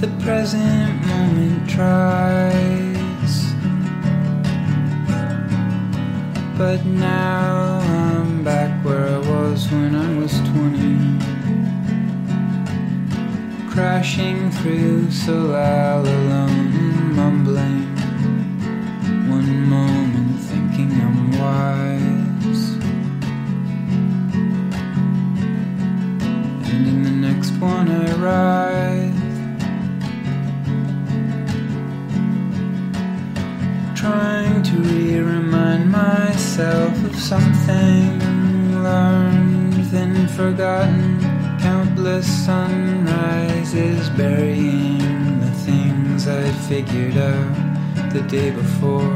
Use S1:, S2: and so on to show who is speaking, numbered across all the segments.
S1: The present moment tries. But now I'm back where I was when I was 20. Crashing through so loud, alone, mumbling. One moment thinking I'm wise. And in the next one I ride. Trying to re-remind myself of something learned then forgotten. Countless sunrises burying the things I'd figured out the day before.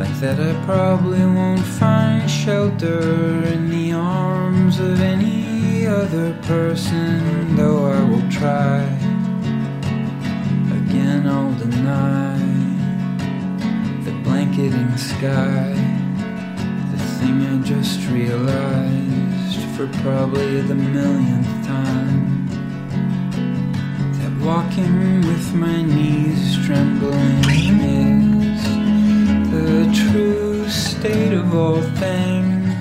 S1: Like that i probably won't find shelter in the arms of any other person though i will try again i'll deny the sky. The thing I just realized for probably the millionth time. That walking with my knees trembling is the true state of all things.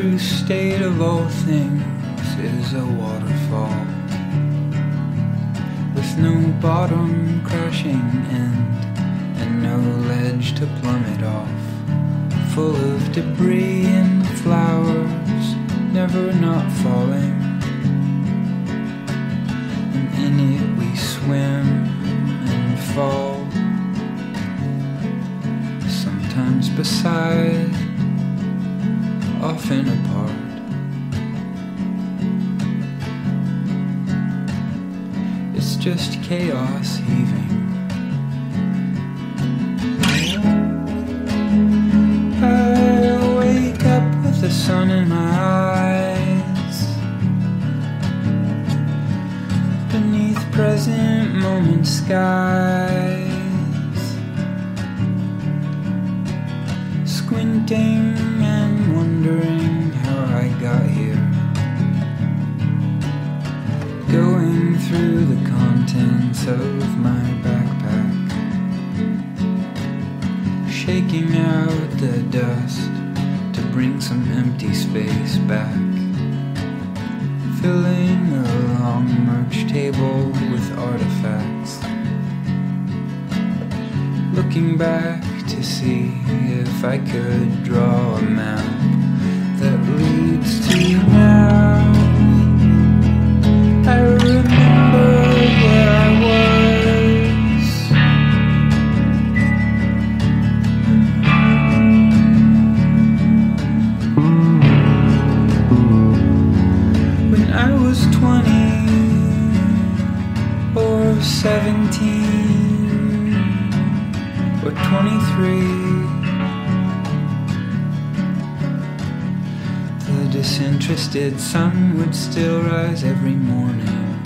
S1: True state of all things is a waterfall with no bottom crashing end and no ledge to plummet off. Full of debris and flowers, never not falling. And in it we swim and fall, sometimes beside often apart. It's just chaos heaving. I wake up with the sun in my eyes. Beneath present moment skies. Squinting of my backpack. Shaking out the dust to bring some empty space back. Filling a long merch table with artifacts. Looking back to see if I could draw a map that leads to now. I remember 23. The disinterested sun would still rise every morning,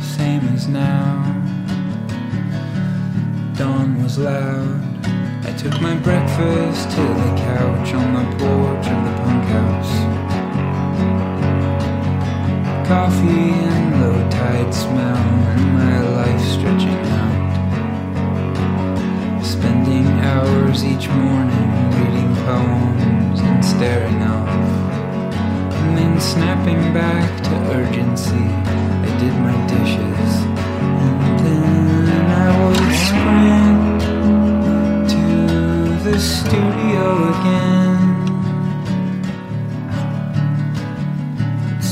S1: same as now. Dawn was loud. I took my breakfast to the couch on the porch of the punk house. Coffee and low tide smell, and my life stretching hours each morning reading poems and staring off. And then snapping back to urgency, I did my dishes. And then I would sprint to the studio again.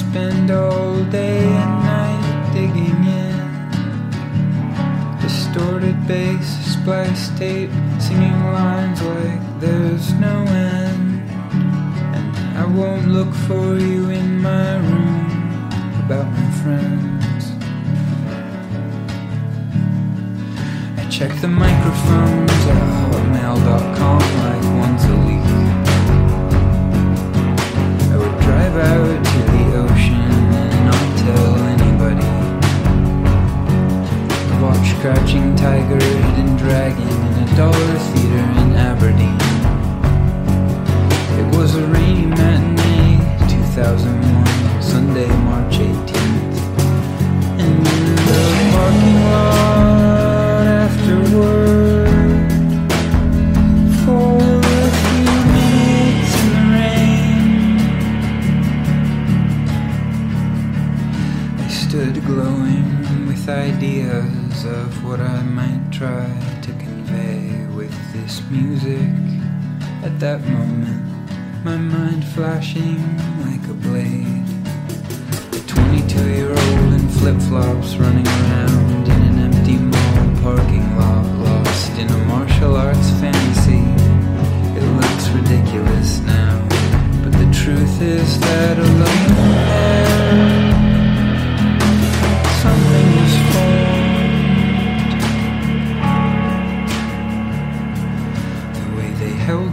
S1: Spend all day and night digging in. Distorted bass, splice tape, there's no end. And I won't look for you in my room about my friends. I check the microphones at hotmail.com my mind flashing like a blade. A 22 year old in flip flops running around in an empty mall parking lot, lost in a martial arts fantasy. It looks ridiculous now, but the truth is that alone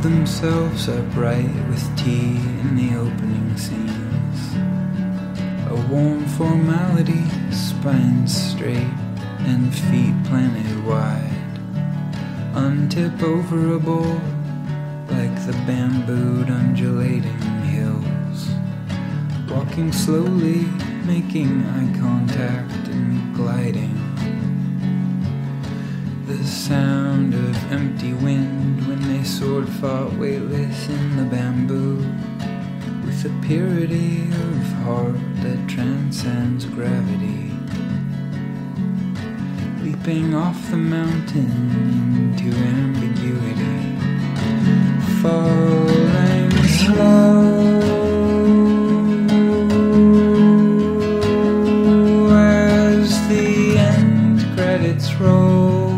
S1: themselves upright with tea in the opening scenes. A warm formality, spines straight and feet planted wide. Untip over a bowl like the bambooed undulating hills. Walking slowly, making eye contact and gliding. The sound of empty wind when they sword fought weightless in the bamboo. With a purity of heart that transcends gravity. Leaping off the mountain into ambiguity. Falling slow as the end credits roll.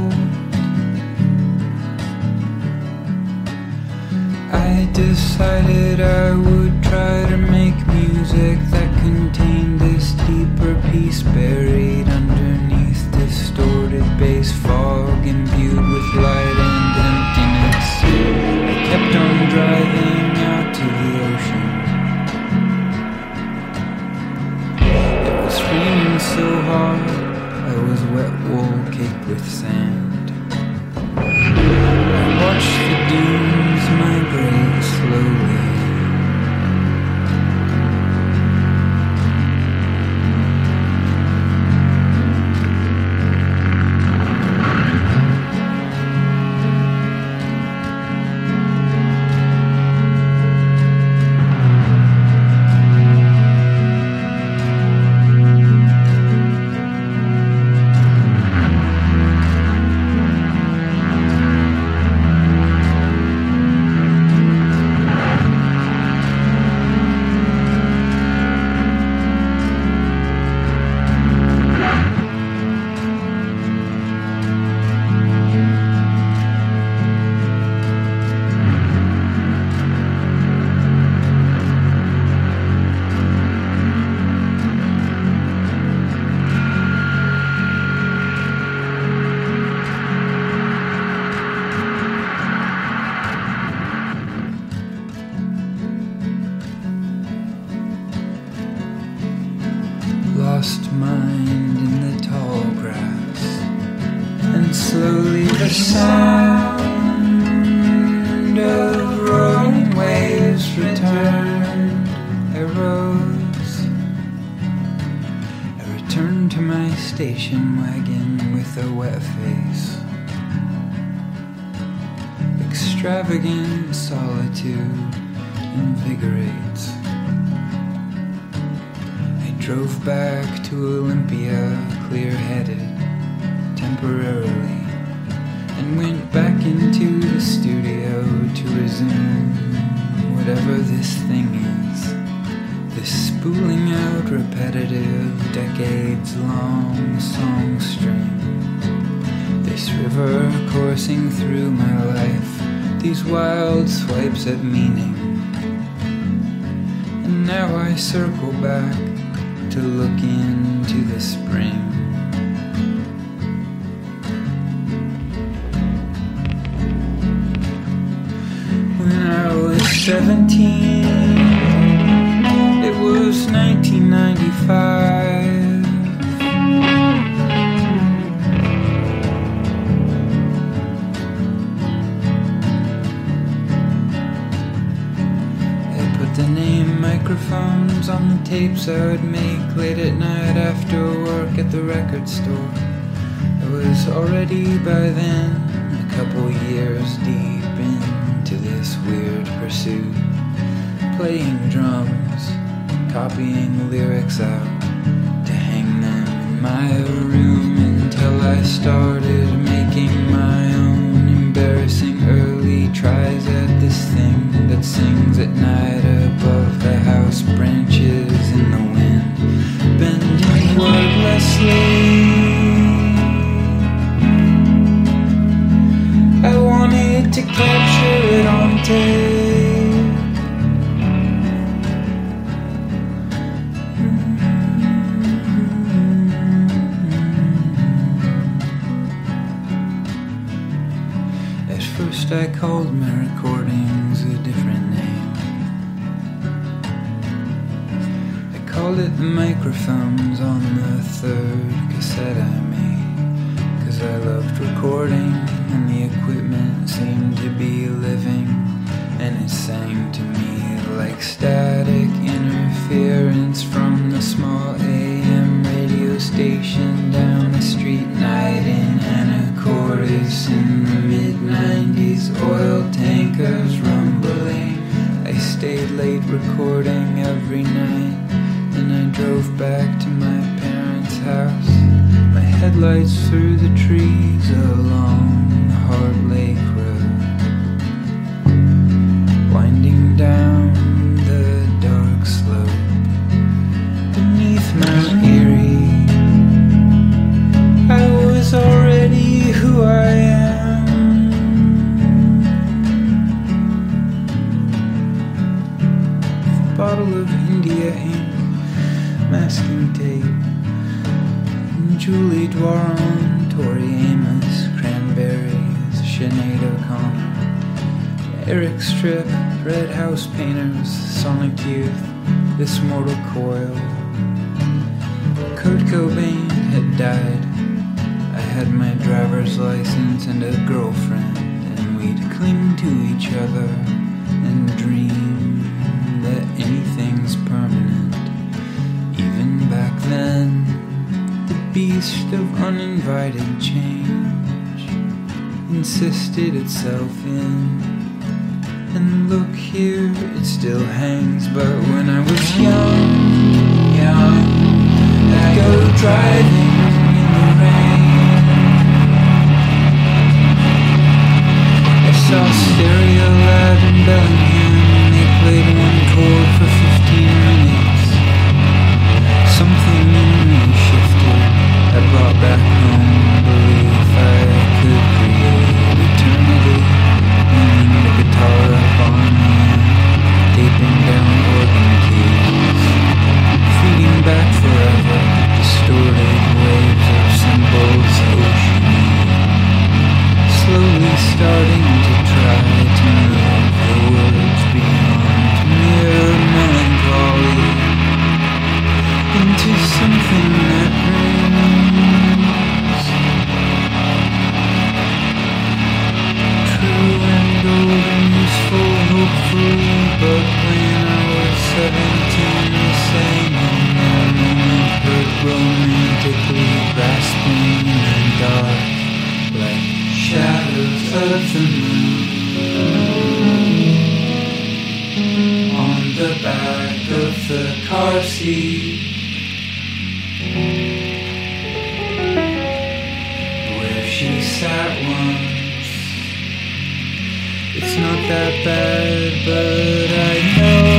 S1: Decided I would try to make music that contained this deeper peace buried underneath distorted bass fog imbued with light and emptiness. I kept on driving out to the ocean. It was raining so hard, I was wet wool with sand. Extravagant solitude invigorates. I drove back to Olympia clear headed, temporarily, and went back into the studio to resume whatever this thing is. This spooling out repetitive, decades long song stream. This river coursing through my life, these wild swipes at meaning. And now I circle back to look into the spring. When I was 17, it was 1995. On the tapes I would make late at night after work at the record store. I was already by then a couple years deep into this weird pursuit. Playing drums, copying lyrics out to hang them in my room until I started making my own embarrassing early tries at this thing that sings at night above the house branches in the wind, bending wordlessly. I wanted to capture it on tape. Called my recordings a different name. I called it the microphones on the third cassette I made. Cause I loved recording, and the equipment seemed to be living. And it sang to me like static interference from the small AM stayed beast of uninvited change insisted itself in. And look here, it still hangs. But when I was young, young, I'd go driving in the rain. I saw Stereo Lab in Bellingham. They played one chord for romantically grasping in the dark, of the moon on the back of the car seat. Where she sat once. It's not that bad, but I know.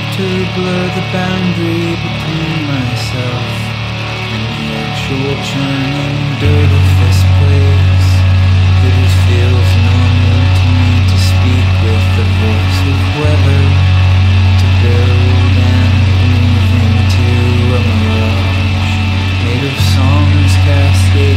S1: to blur the boundary between myself and the actual churning dirt of this place. It feels normal to me to speak with the voice of weather to build and move into a mirage made of songs cascading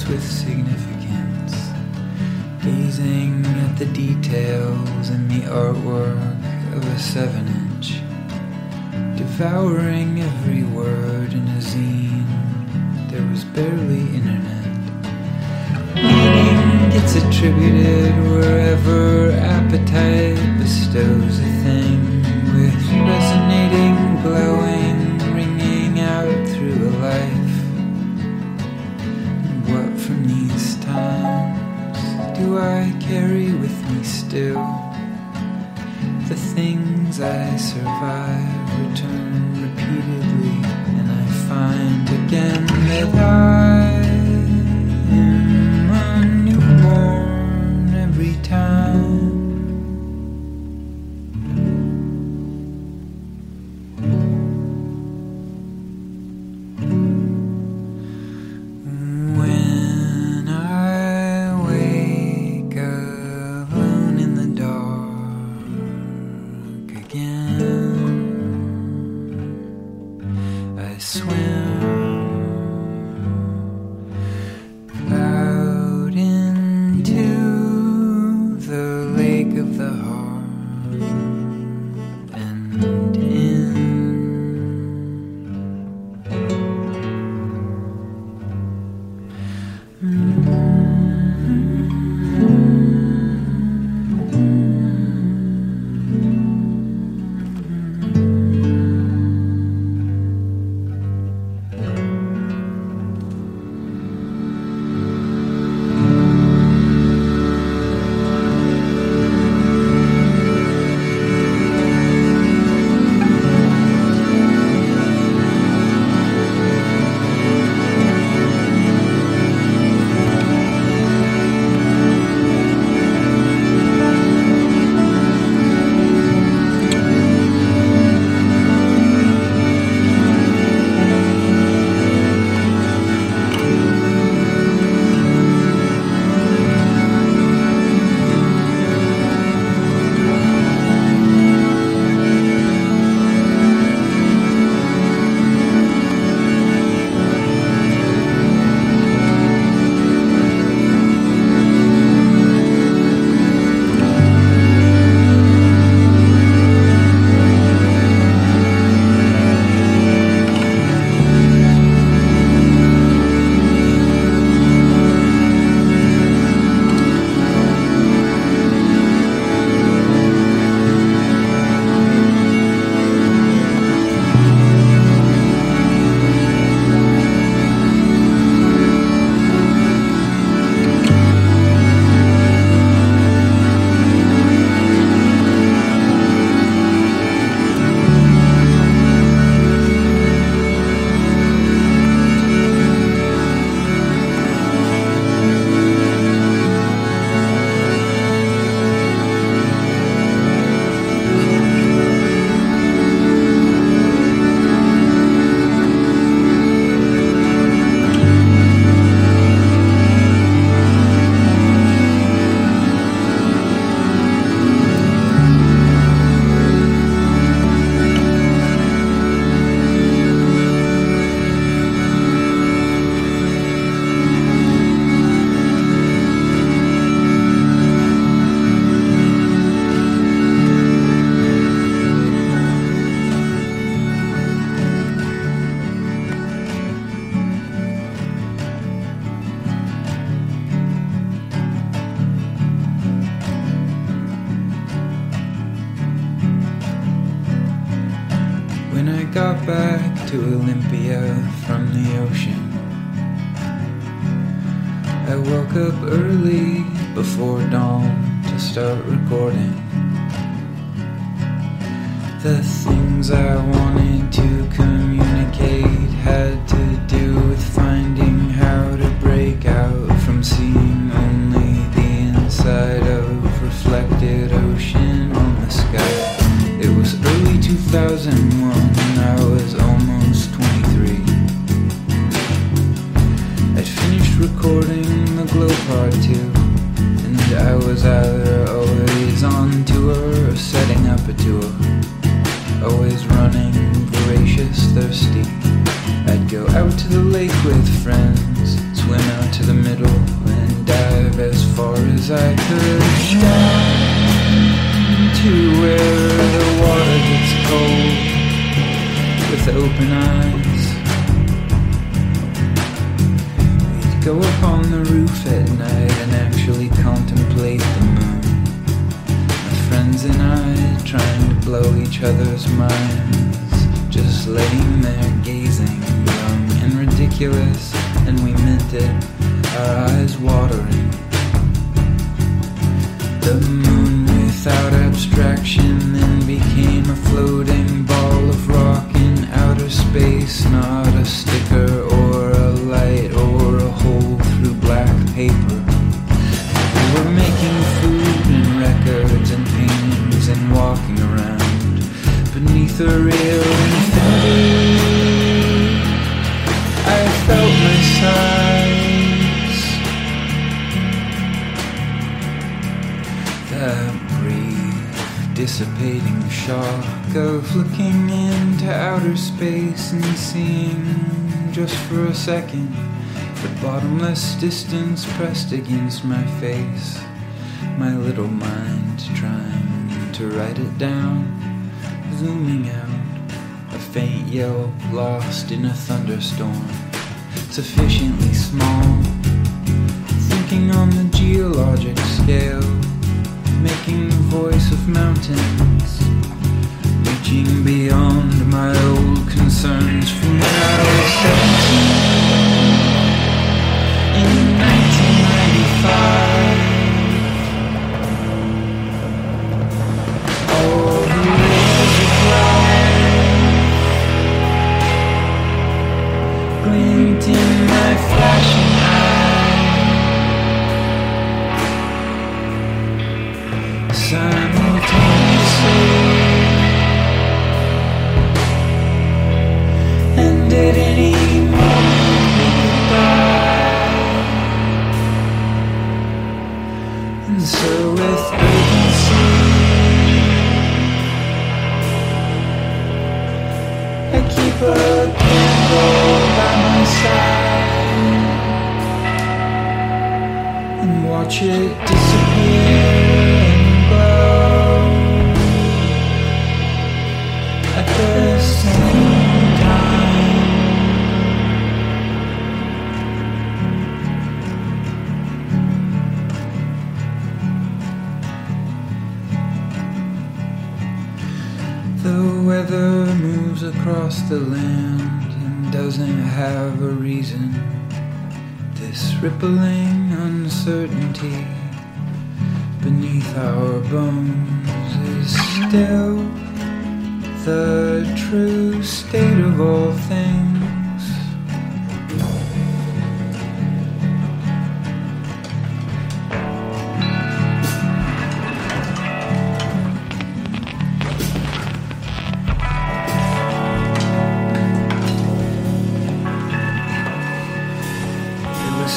S1: vibrates with significance. Gazing at the details in the artwork of a seven inch. Devouring every word in a zine. There was barely internet. Meaning gets attributed wherever appetite bestows a thing with resonating, glowing, do I carry with me still? The things I survive return repeatedly, and I find again that I am a newborn the ocean. I woke up early before dawn to start recording. The things I wanted to communicate had to do with finding how to break out from seeing only the inside of reflected ocean on the sky. It was early 2001 and I was almost recording the Glow Part 2 and I was either always on tour or setting up a tour. Always running, voracious, thirsty. I'd go out to the lake with friends, swim out to the middle, and dive as far as I could. Down to where the water gets cold, with open eyes. Go up on the roof at night and actually contemplate the moon. My friends and I trying to blow each other's minds, just laying there gazing, young and ridiculous, and we meant it, our eyes watering. The moon without abstraction space and seeing just for a second the bottomless distance pressed against my face. My little mind trying to write it down, zooming out, a faint yell lost in a thunderstorm, sufficiently small, thinking on the geologic scale, making the voice of mountains, reaching beyond my old concerns from when I was 17 in 1995. Rippling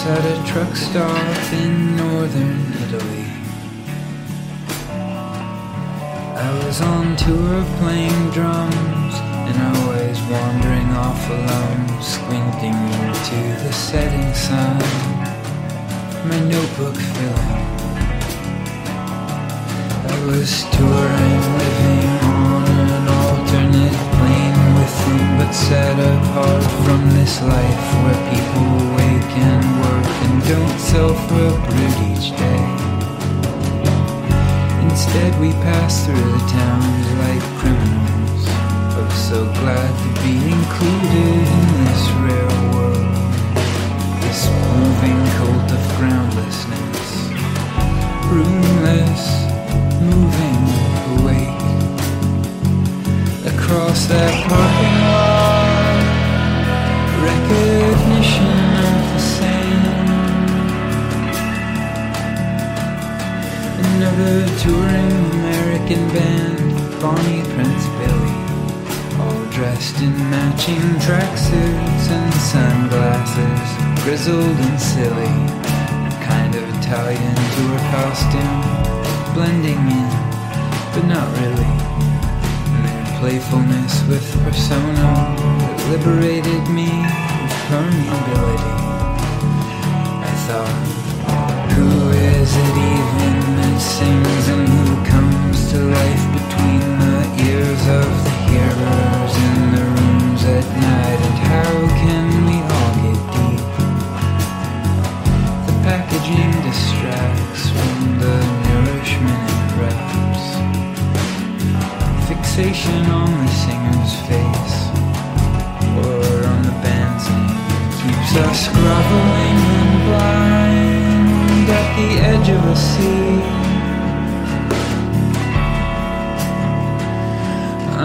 S1: At a truck stop in northern Italy. I was on tour playing drums and always wandering off alone, squinting into the setting sun. My notebook filling. I was touring, living on an alternate but set apart from this life where people wake and work and don't self uproot each day. Instead, we pass through the towns like criminals, was so glad to be included in this rare world. This moving cult of groundlessness. Roomless, moving Across that parking lot. Recognition of the same. Another touring American band, Bonnie Prince Billy, all dressed in matching tracksuits and sunglasses, grizzled and silly, A kind of Italian tour costume, blending in, but not really. And playfulness with persona that liberated me with permeability. I thought. Who is it even that sings and who comes to life between the ears of the hearers in the rooms at night? And how can we all get deep? The packaging distracts from the nourishment it wraps. Fixation on the singer's face or on the band's name keeps us groveling and blind at the edge of a sea.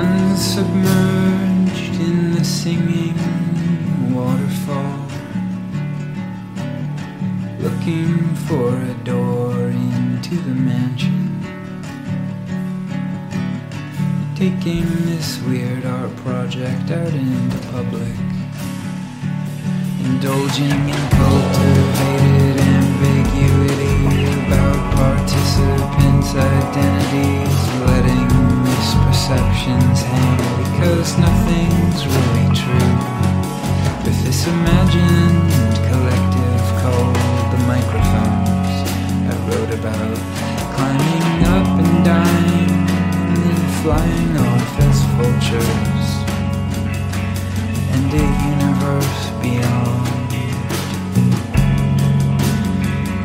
S1: Unsubmerged in the singing waterfall, looking for a door into the mansion. Taking this weird art project out into public indulging in cultivated ambiguity about participants' identities, letting misperceptions hang because nothing's really true. With this imagined flying off as vultures and a universe beyond.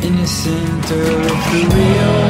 S1: Innocent of the real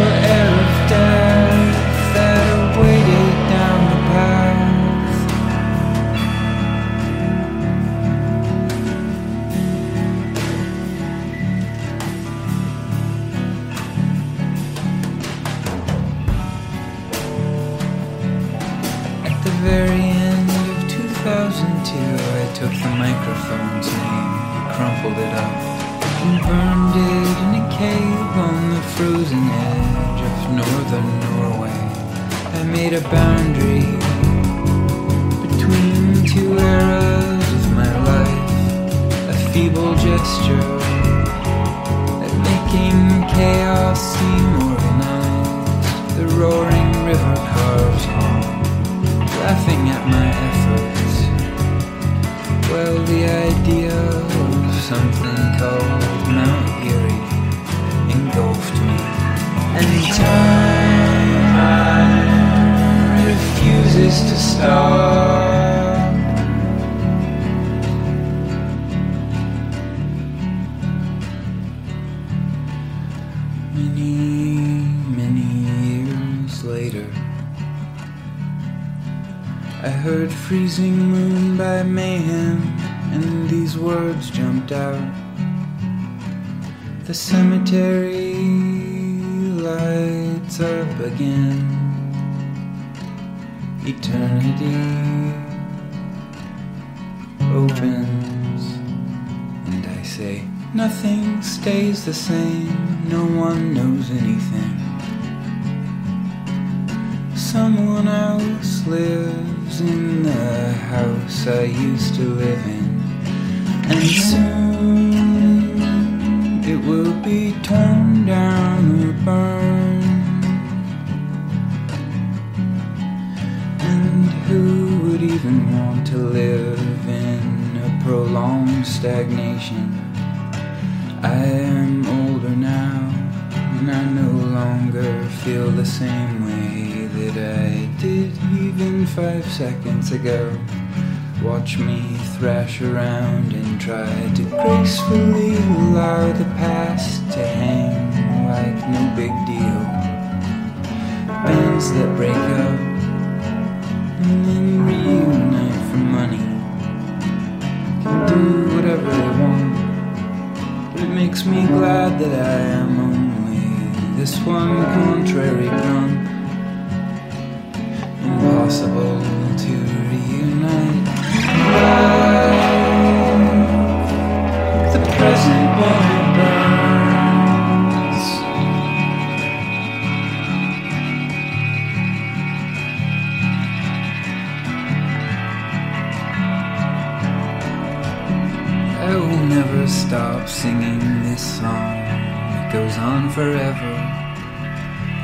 S1: refuses to stop. Many, many years later. I heard Freezing Moon by Mayhem, and these words jumped out. The cemetery lights up again. Eternity opens, and I say, Nothing stays the same, no one knows anything. Someone else lives in the house I used to live in. And soon it will be torn down or burned. Want to live in a prolonged stagnation? I am older now, and I no longer feel the same way that I did even five seconds ago. Watch me thrash around and try to gracefully allow glad that I am only this one contrary grunt. Impossible to reunite. Forever.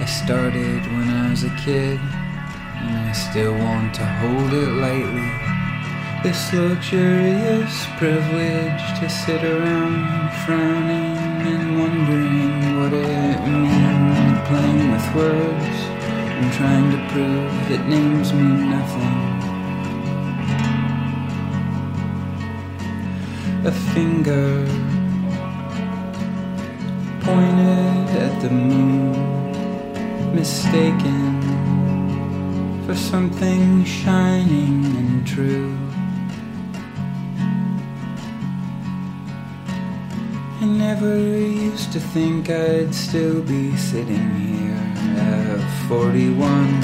S1: I started when I was a kid, and I still want to hold it lightly. This luxurious privilege to sit around frowning and wondering what it means playing with words and trying to prove that names mean nothing. a finger the moon, mistaken for something shining and true. I never used to think I'd still be sitting here at 41,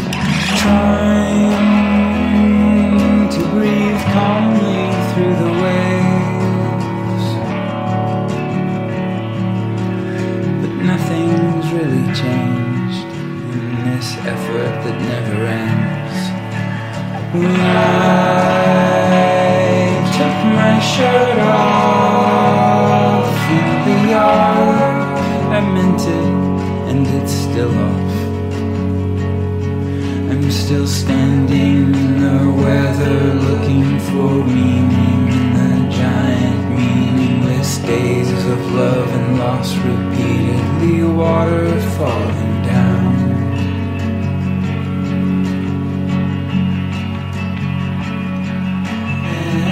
S1: trying to breathe calmly through the waves. Really changed in this effort that never ends. I took my shirt off in the yard, I meant it, and it's still off. I'm still standing in the weather, looking for meaning water falling down.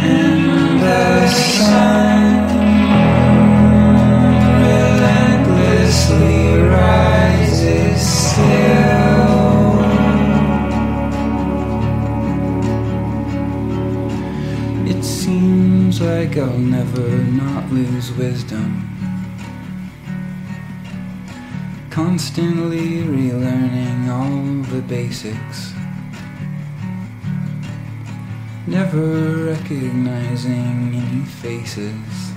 S1: And the sun relentlessly rises still. It seems like I'll never not lose wisdom constantly relearning all the basics, never recognizing any faces,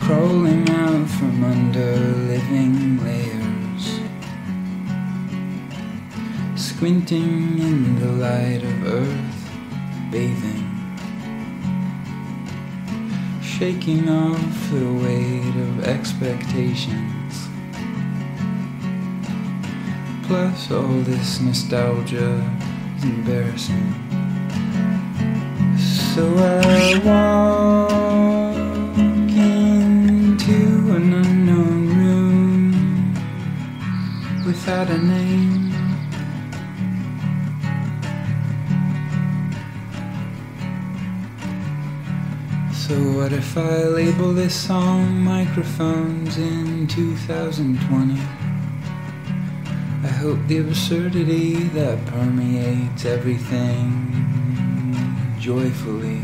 S1: crawling out from under living layers, squinting in the light of earth, bathing shaking off the weight of expectations. Plus, all this nostalgia is embarrassing. So I walk into an unknown room without a name. What if I label this song Microphones in 2020? I hope the absurdity that permeates everything joyfully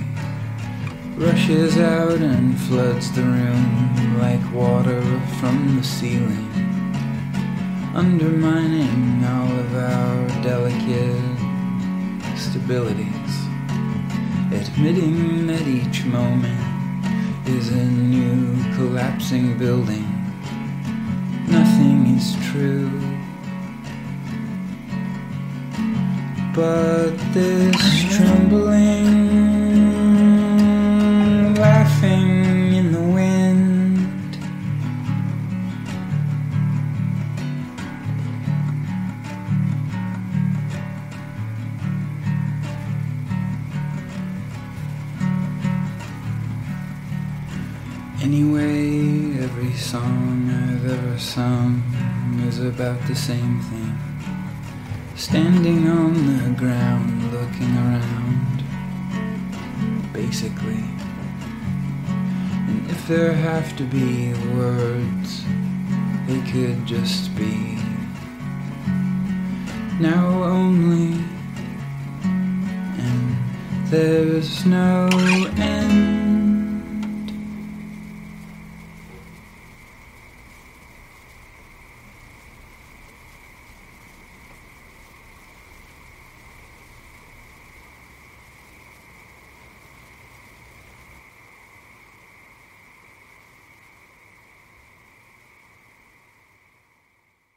S1: rushes out and floods the room like water from the ceiling, undermining all of our delicate stabilities admitting that each moment is a new collapsing building. Nothing is true. But this trembling, song I've ever sung is about the same thing. Standing on the ground, looking around, basically. And if there have to be words, they could just be. Now only and There's no end.